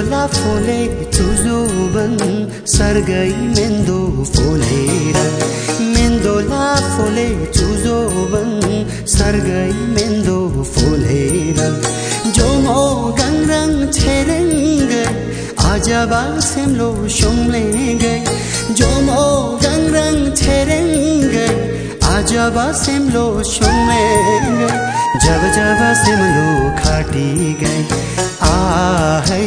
मेन्दोला फोले चुजोबन सर्गै मेन्दो फोलेर मेन्दोला फोले चुजोबन सर्गै मेन्दो फोलेर Jomo गङ्रङ छेरेङ्ग आजबा सेम्लो सोङ्लेङ्गै Jomo गङ्रङ छेरेङ्ग आजबा सेम्लो सोङ्लेङ्गै जब जब सेम्लो खाटी गई आहै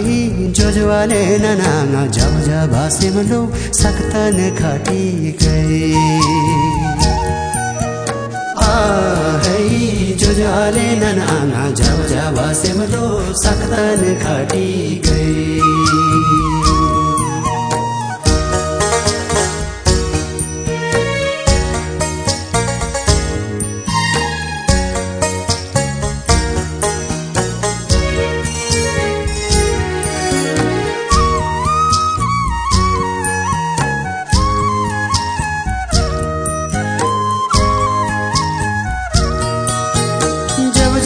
जो जोले ननाङ जब जब सिमलो सक्तन खटी गए आहै जो जोले ननाङ जब जब सिमलो सक्तन खटी गए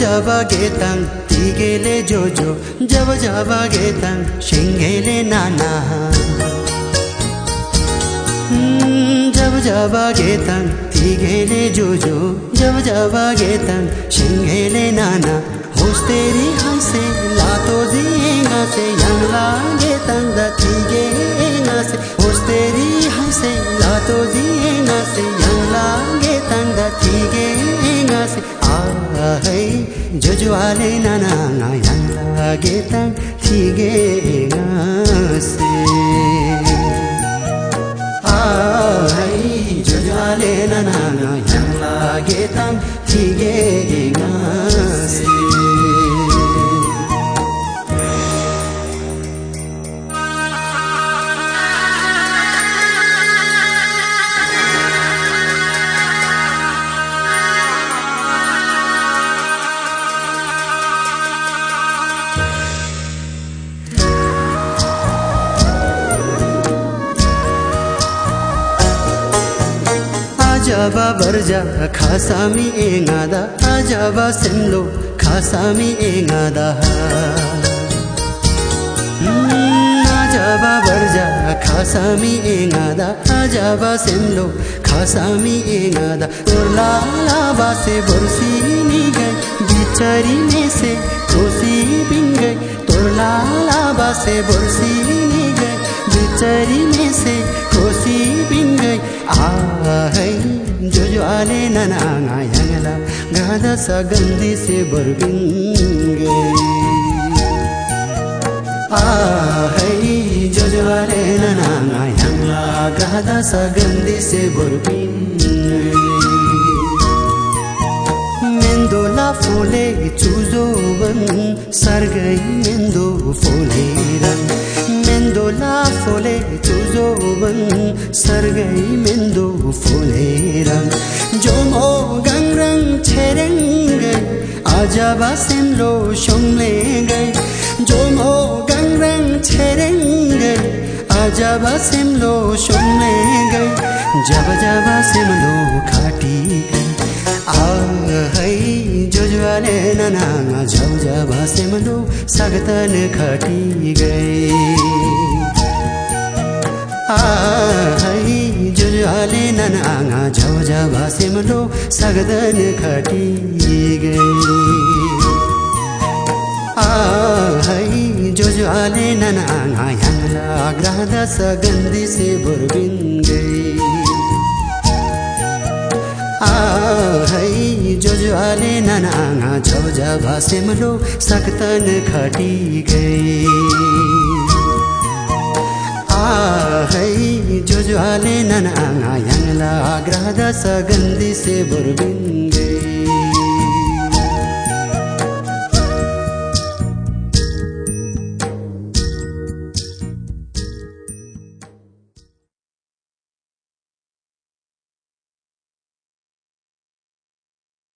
जवगेतं तिगेले जब जावागे तंग शिङ्गेले नाना। जव जवगेतं तिगेले जोजो जावागे तंग शिङ्गेले हम्म, नाना। होश तेरी हंसे jojuale nana nga yang la ge tang ti ge nga se आजाबा बरजा खासा मी ए खासामी एंगादा हम्म, आजाबा सेमलो खासामी एंगादा आजाबा बरजा, खासामी एंगादा आजाबा सेमलो खासामी एंगादा उर्ला लाबा बासे बरसी नी गई बिचारी में से कोसी बिंग गई तोरला लाबा से बरसी नी गई बिचारी में से ज्वाले ननाङायाला गाधा सगन्धी से बर्बिङ्गे आहै जो ज्वाले ननाङायाला गाधा सगन्धी से बर्बिङ्गे मेन्दोला फोले चुजो बन, सर गई मेन्दो फोले रंग। फोले चुजो बन सर्गै मेन्दो फोलेर जोमो गङ्रङ छेरेङ्गै आजबा सेम्लो सोङ्ले गई जोमो गङ्रङ छेरेङ्गै आजबा सेम्लो सोङ्ले गई जब जब सेम्लो खाटी गई आहै जोजवाले ननाङा झौ जब सेम्लो सगतन खटी गए। आहै जुजुआले ननाङा झौ जब सेम्लो सगतन खटी गए आहै जोजुआले ननाङा याङला ग्रहदा सगन्धी से बुर्बिन गई आहै जोजुआले ननाङा झौ जब सेम्लो सक्तन खटी गए आहै जोजुआले ननाङा याङला ग्रहदा सगन्धी से बुर्बिन गए